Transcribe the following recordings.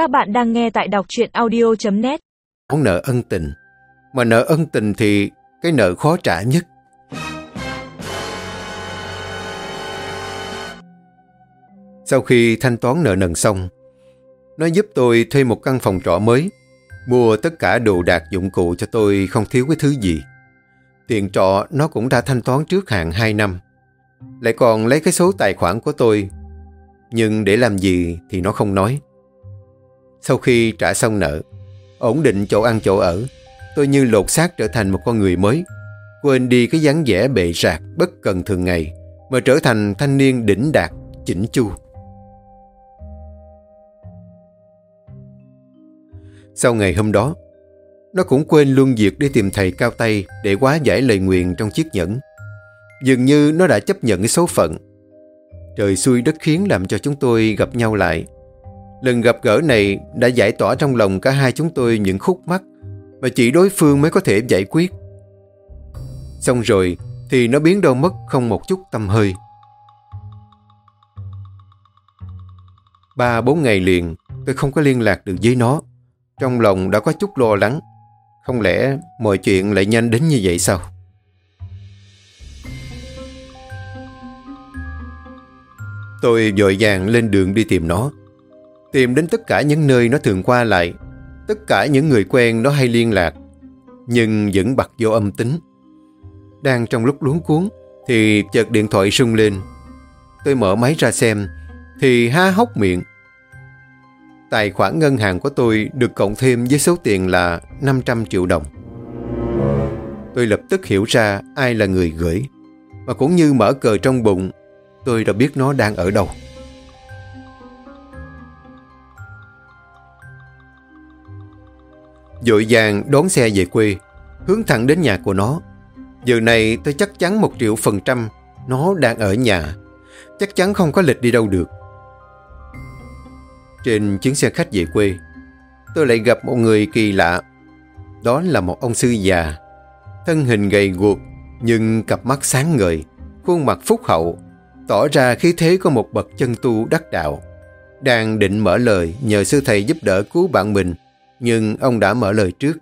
Các bạn đang nghe tại đọc truyện audio.net Món nợ ân tình. Mà nợ ân tình thì cái nợ khó trả nhất. Sau khi thanh toán nợ nần xong, nó giúp tôi thuê một căn phòng trọ mới, mua tất cả đồ đạc dụng cụ cho tôi không thiếu cái thứ gì. Tiền trọ nó cũng đã thanh toán trước hạn 2 năm. Lại còn lấy cái số tài khoản của tôi. Nhưng để làm gì thì nó không nói. Sau khi trả xong nợ, ổn định chỗ ăn chỗ ở, tôi như lột xác trở thành một con người mới. Quên đi cái dáng vẻ bệ rạc, bất cần thường ngày, mà trở thành thanh niên đỉnh đạt, chỉnh chu. Sau ngày hôm đó, nó cũng quên luôn việc đi tìm thầy cao tay để quá giải lời nguyện trong chiếc nhẫn. Dường như nó đã chấp nhận số phận. Trời xui đất khiến làm cho chúng tôi gặp nhau lại. Lần gặp gỡ này đã giải tỏa trong lòng cả hai chúng tôi những khúc mắc mà chỉ đối phương mới có thể giải quyết. Xong rồi thì nó biến đâu mất không một chút tâm hơi. Ba, bốn ngày liền, tôi không có liên lạc được với nó. Trong lòng đã có chút lo lắng. Không lẽ mọi chuyện lại nhanh đến như vậy sao? Tôi dội vàng lên đường đi tìm nó. Tìm đến tất cả những nơi nó thường qua lại. Tất cả những người quen nó hay liên lạc. Nhưng vẫn bật vô âm tính. Đang trong lúc luống cuốn thì chợt điện thoại sung lên. Tôi mở máy ra xem thì há hốc miệng. Tài khoản ngân hàng của tôi được cộng thêm với số tiền là 500 triệu đồng. Tôi lập tức hiểu ra ai là người gửi. Mà cũng như mở cờ trong bụng, tôi đã biết nó đang ở đâu. Dội vàng đón xe về quê, hướng thẳng đến nhà của nó. Giờ này tôi chắc chắn một triệu phần trăm nó đang ở nhà. Chắc chắn không có lịch đi đâu được. Trên chuyến xe khách về quê, tôi lại gặp một người kỳ lạ. Đó là một ông sư già, thân hình gầy guộc nhưng cặp mắt sáng ngời, khuôn mặt phúc hậu, tỏ ra khí thế của một bậc chân tu đắc đạo. Đang định mở lời nhờ sư thầy giúp đỡ cứu bạn mình, nhưng ông đã mở lời trước.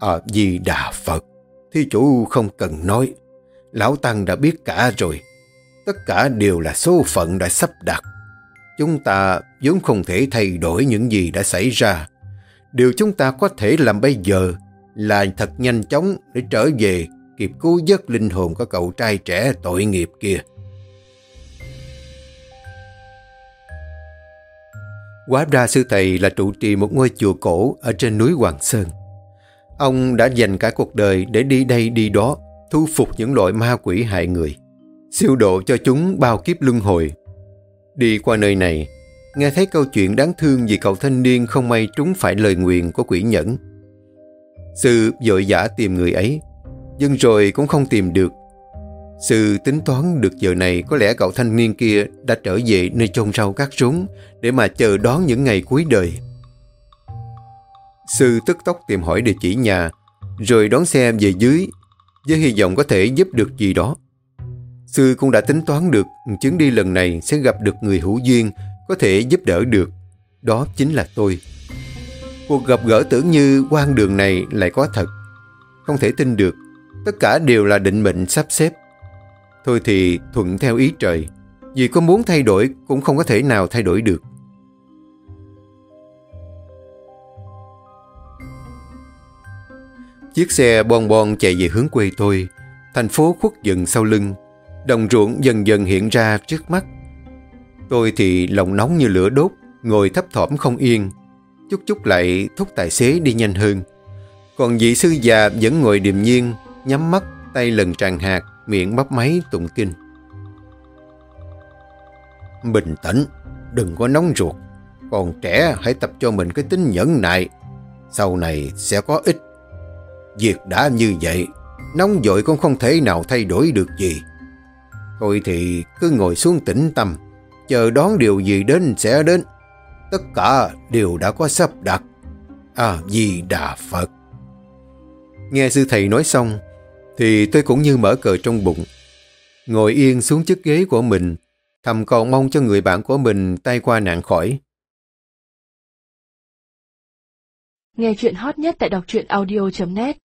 À, di đà Phật, thi chủ không cần nói, Lão Tăng đã biết cả rồi. Tất cả đều là số phận đã sắp đặt. Chúng ta vốn không thể thay đổi những gì đã xảy ra. Điều chúng ta có thể làm bây giờ là thật nhanh chóng để trở về kịp cứu vớt linh hồn của cậu trai trẻ tội nghiệp kia. Quá ra sư thầy là trụ trì một ngôi chùa cổ ở trên núi Hoàng Sơn. Ông đã dành cả cuộc đời để đi đây đi đó, thu phục những loại ma quỷ hại người, siêu độ cho chúng bao kiếp luân hồi. Đi qua nơi này, nghe thấy câu chuyện đáng thương vì cậu thanh niên không may trúng phải lời nguyện của quỷ nhẫn. Sư vội vã tìm người ấy, nhưng rồi cũng không tìm được. Sư tính toán được giờ này có lẽ cậu thanh niên kia đã trở về nơi chôn rau cắt rốn để mà chờ đón những ngày cuối đời. Sư tức tốc tìm hỏi địa chỉ nhà, rồi đón xe về dưới, với hy vọng có thể giúp được gì đó. Sư cũng đã tính toán được chuyến đi lần này sẽ gặp được người hữu duyên có thể giúp đỡ được. Đó chính là tôi. Cuộc gặp gỡ tưởng như quan đường này lại có thật. Không thể tin được. Tất cả đều là định mệnh sắp xếp. Thôi thì thuận theo ý trời. Vì có muốn thay đổi cũng không có thể nào thay đổi được. Chiếc xe bon bon chạy về hướng quê tôi. Thành phố khuất dần sau lưng. Đồng ruộng dần dần hiện ra trước mắt. Tôi thì lòng nóng như lửa đốt, ngồi thấp thỏm không yên. Chút chút lại thúc tài xế đi nhanh hơn. Còn vị sư già vẫn ngồi điềm nhiên, nhắm mắt, tay lần tràn hạt, miệng bắp máy tụng kinh. Bình tĩnh, đừng có nóng ruột. Còn trẻ hãy tập cho mình cái tính nhẫn nại. Sau này sẽ có ích. Việc đã như vậy, nóng vội cũng không thể nào thay đổi được gì. Thôi thì cứ ngồi xuống tĩnh tâm, chờ đón điều gì đến sẽ đến. Tất cả đều đã có sắp đặt. À, di đà Phật. Nghe sư thầy nói xong, thì tôi cũng như mở cờ trong bụng. Ngồi yên xuống chiếc ghế của mình, thầm cầu mong cho người bạn của mình tay qua nạn khỏi. Nghe chuyện hot nhất tại đọc truyện audio.net